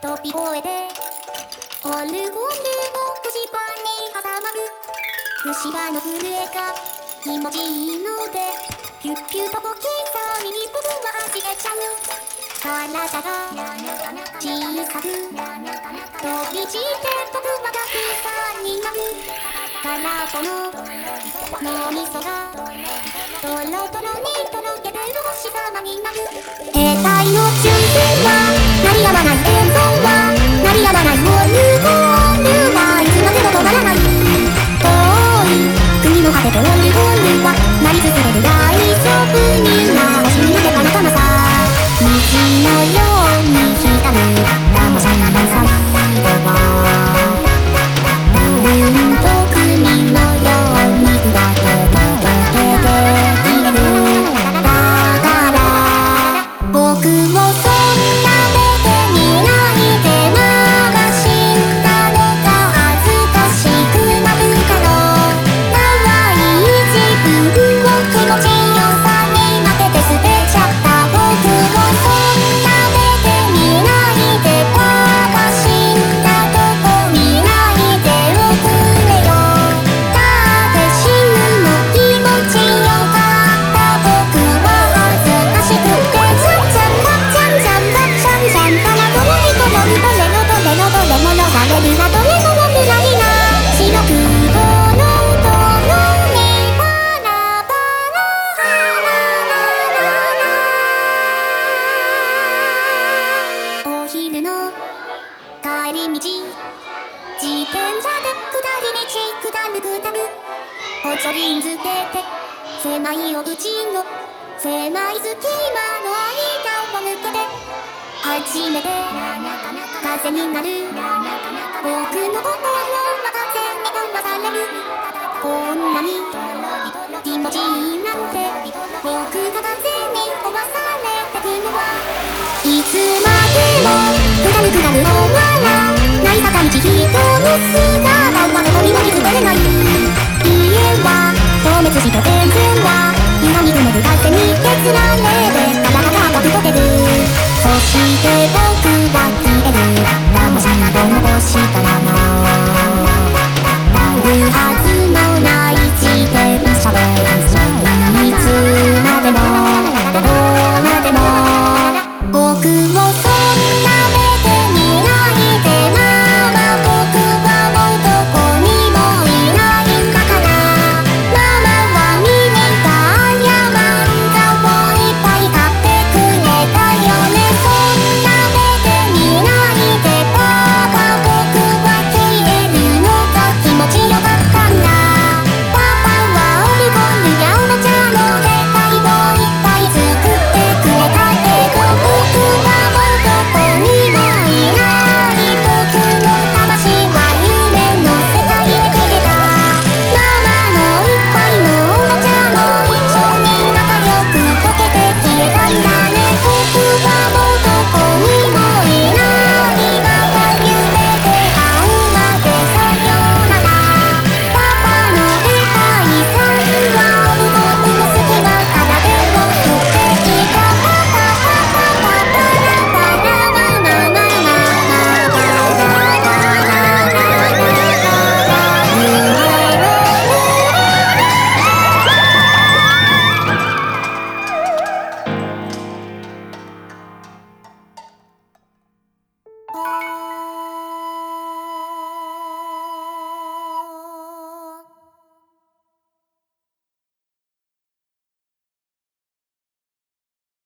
飛び声でオルゴールをくじパンに挟まる。虫歯の震えが気持ちいいので。ピュッピュと小さに僕は走れちゃう。体が小さく飛び散って僕はたくさんになる。空っぽの脳みそがトロトロにとろけてる星様になる。兵隊の中僕帰り道。自転車で下り道下る下るおちょりんづけて狭いお家の狭い隙間の間を抜けて。初めて風になる。僕の心は風に飛ばされる。こんなに気持ちいいなんて僕が風にて僕が切れる何もしないどうもしたらもう Now we are